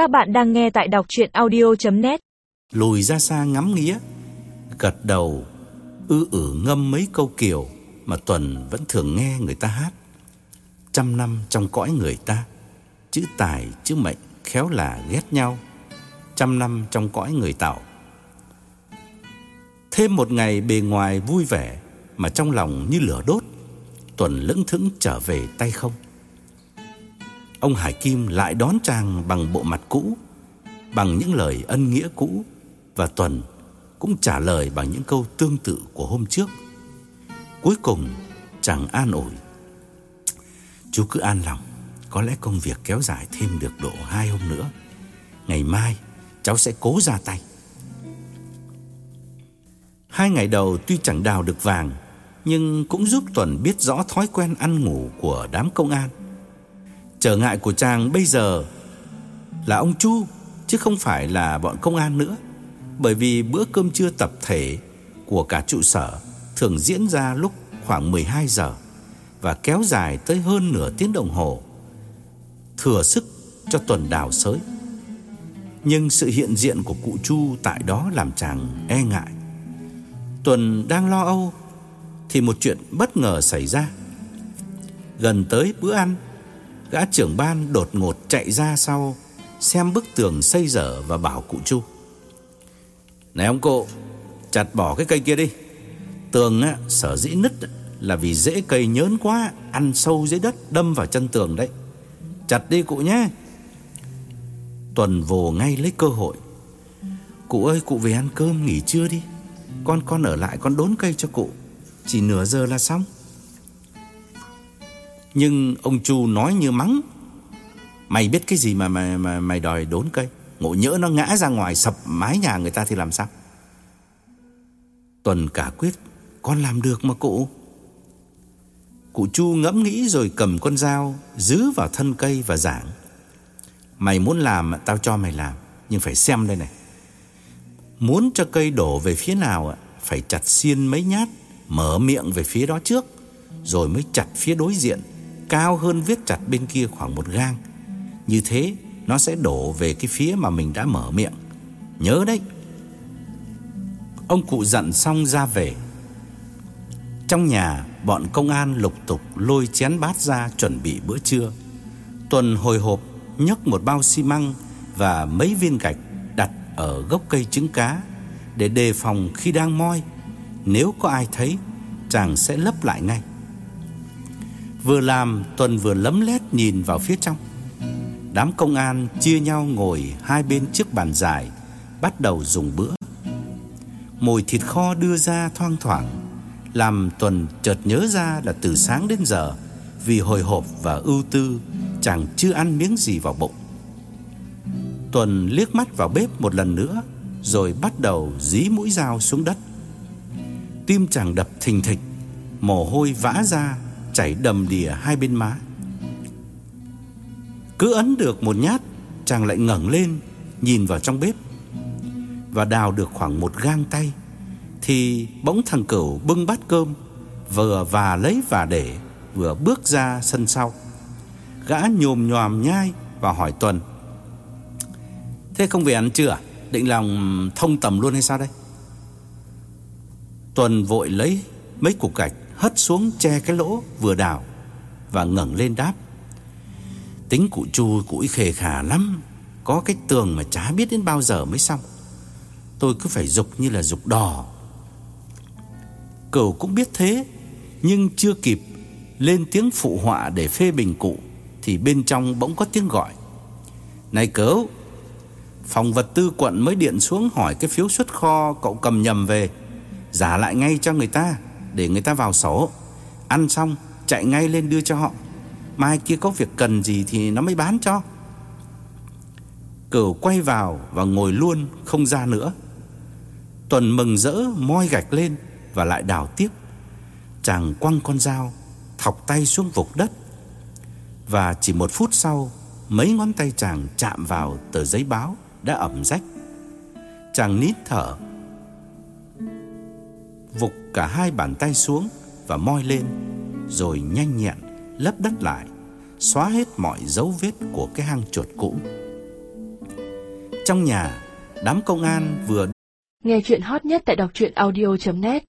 Các bạn đang nghe tại đọc chuyện audio.net Lùi ra xa ngắm nghĩa Gật đầu, Ư ử ngâm mấy câu kiều Mà Tuần vẫn thường nghe người ta hát. Trăm năm trong cõi người ta, Chữ tài, chữ mệnh khéo là ghét nhau. Trăm năm trong cõi người tạo. Thêm một ngày bề ngoài vui vẻ Mà trong lòng như lửa đốt, Tuần lững thững trở về tay không. Ông Hải Kim lại đón chàng bằng bộ mặt cũ, Bằng những lời ân nghĩa cũ, Và Tuần cũng trả lời bằng những câu tương tự của hôm trước. Cuối cùng, chàng an ủi, Chú cứ an lòng, Có lẽ công việc kéo dài thêm được độ hai hôm nữa. Ngày mai, cháu sẽ cố ra tay. Hai ngày đầu tuy chẳng đào được vàng, Nhưng cũng giúp Tuần biết rõ thói quen ăn ngủ của đám công an. Trở ngại của chàng bây giờ là ông Chu chứ không phải là bọn công an nữa. Bởi vì bữa cơm trưa tập thể của cả trụ sở thường diễn ra lúc khoảng 12 giờ và kéo dài tới hơn nửa tiếng đồng hồ. Thừa sức cho tuần đào sới. Nhưng sự hiện diện của cụ Chu tại đó làm chàng e ngại. Tuần đang lo âu thì một chuyện bất ngờ xảy ra. Gần tới bữa ăn, Gã trưởng ban đột ngột chạy ra sau Xem bức tường xây dở và bảo cụ Chu. Này ông cụ Chặt bỏ cái cây kia đi. Tường á, sở dĩ nứt Là vì rễ cây nhớn quá Ăn sâu dưới đất đâm vào chân tường đấy. Chặt đi cụ nhé. Tuần vồ ngay lấy cơ hội. Cụ ơi cụ về ăn cơm nghỉ trưa đi. Con con ở lại con đốn cây cho cụ. Chỉ nửa giờ là xong nhưng ông Chu nói như mắng. Mày biết cái gì mà mày, mà mày đòi đốn cây Ngộ nhỡ nó ngã ra ngoài sập mái nhà người ta thì làm sao? Tuần cả quyết Con làm được mà cụ. Cụ Chu ngẫm nghĩ rồi cầm con dao Giữ vào thân cây và giảng. Mày muốn làm tao cho mày làm Nhưng phải xem đây này. Muốn cho cây đổ về phía nào Phải chặt xiên mấy nhát Mở miệng về phía đó trước Rồi mới chặt phía đối diện cao hơn viết chặt bên kia khoảng một gang. Như thế nó sẽ đổ về cái phía mà mình đã mở miệng. Nhớ đấy. Ông cụ dặn xong ra về. Trong nhà, bọn công an lục tục lôi chén bát ra chuẩn bị bữa trưa. Tuần hồi hộp nhấc một bao xi măng và mấy viên gạch đặt ở gốc cây trứng cá để đề phòng khi đang moi, nếu có ai thấy, chàng sẽ lấp lại ngay. Vừa làm, Tuần vừa lấm lét nhìn vào phía trong. Đám công an chia nhau ngồi hai bên chiếc bàn dài, Bắt đầu dùng bữa. Mùi thịt kho đưa ra thoang thoảng, Làm Tuần chợt nhớ ra là từ sáng đến giờ, Vì hồi hộp và ưu tư, Chàng chưa ăn miếng gì vào bụng. Tuần liếc mắt vào bếp một lần nữa, Rồi bắt đầu dí mũi dao xuống đất. Tim chàng đập thình thịch, Mồ hôi vã ra chảy đầm đìa hai bên má. Cứ ấn được một nhát, chàng lại ngẩng lên nhìn vào trong bếp và đào được khoảng một gang tay thì bỗng thằng Cửu bưng bát cơm vừa và lấy và để vừa bước ra sân sau. Gã nhồm nhòm nhai và hỏi Tuần: "Thế không về ăn chưa? À? Định lòng thông tầm luôn hay sao đây?" Tuần vội lấy mấy cục gạch hất xuống che cái lỗ vừa đào và ngẩng lên đáp. Tính cụ Chu cũi khề khà lắm, có cái tường mà chả biết đến bao giờ mới xong. Tôi cứ phải dục như là dục đò. Cửu cũng biết thế, nhưng chưa kịp lên tiếng phụ họa để phê bình cụ thì bên trong bỗng có tiếng gọi. "Này Cửu, phòng vật tư quận mới điện xuống hỏi cái phiếu xuất kho cậu cầm nhầm về, giả lại ngay cho người ta." Để người ta vào sổ. Ăn xong chạy ngay lên đưa cho họ. Mai kia có việc cần gì thì nó mới bán cho. Cửu quay vào và ngồi luôn không ra nữa. Tuần mừng rỡ moi gạch lên và lại đào tiếp. Chàng quăng con dao, thọc tay xuống vục đất. Và chỉ một phút sau, mấy ngón tay chàng chạm vào tờ giấy báo đã ẩm rách. Chàng nít thở vục cả hai bàn tay xuống và moi lên, rồi nhanh nhẹn lấp đất lại, xóa hết mọi dấu vết của cái hang chuột cũ. Trong nhà, đám công an vừa Nghe chuyện hot nhất tại đọc truyện audio.net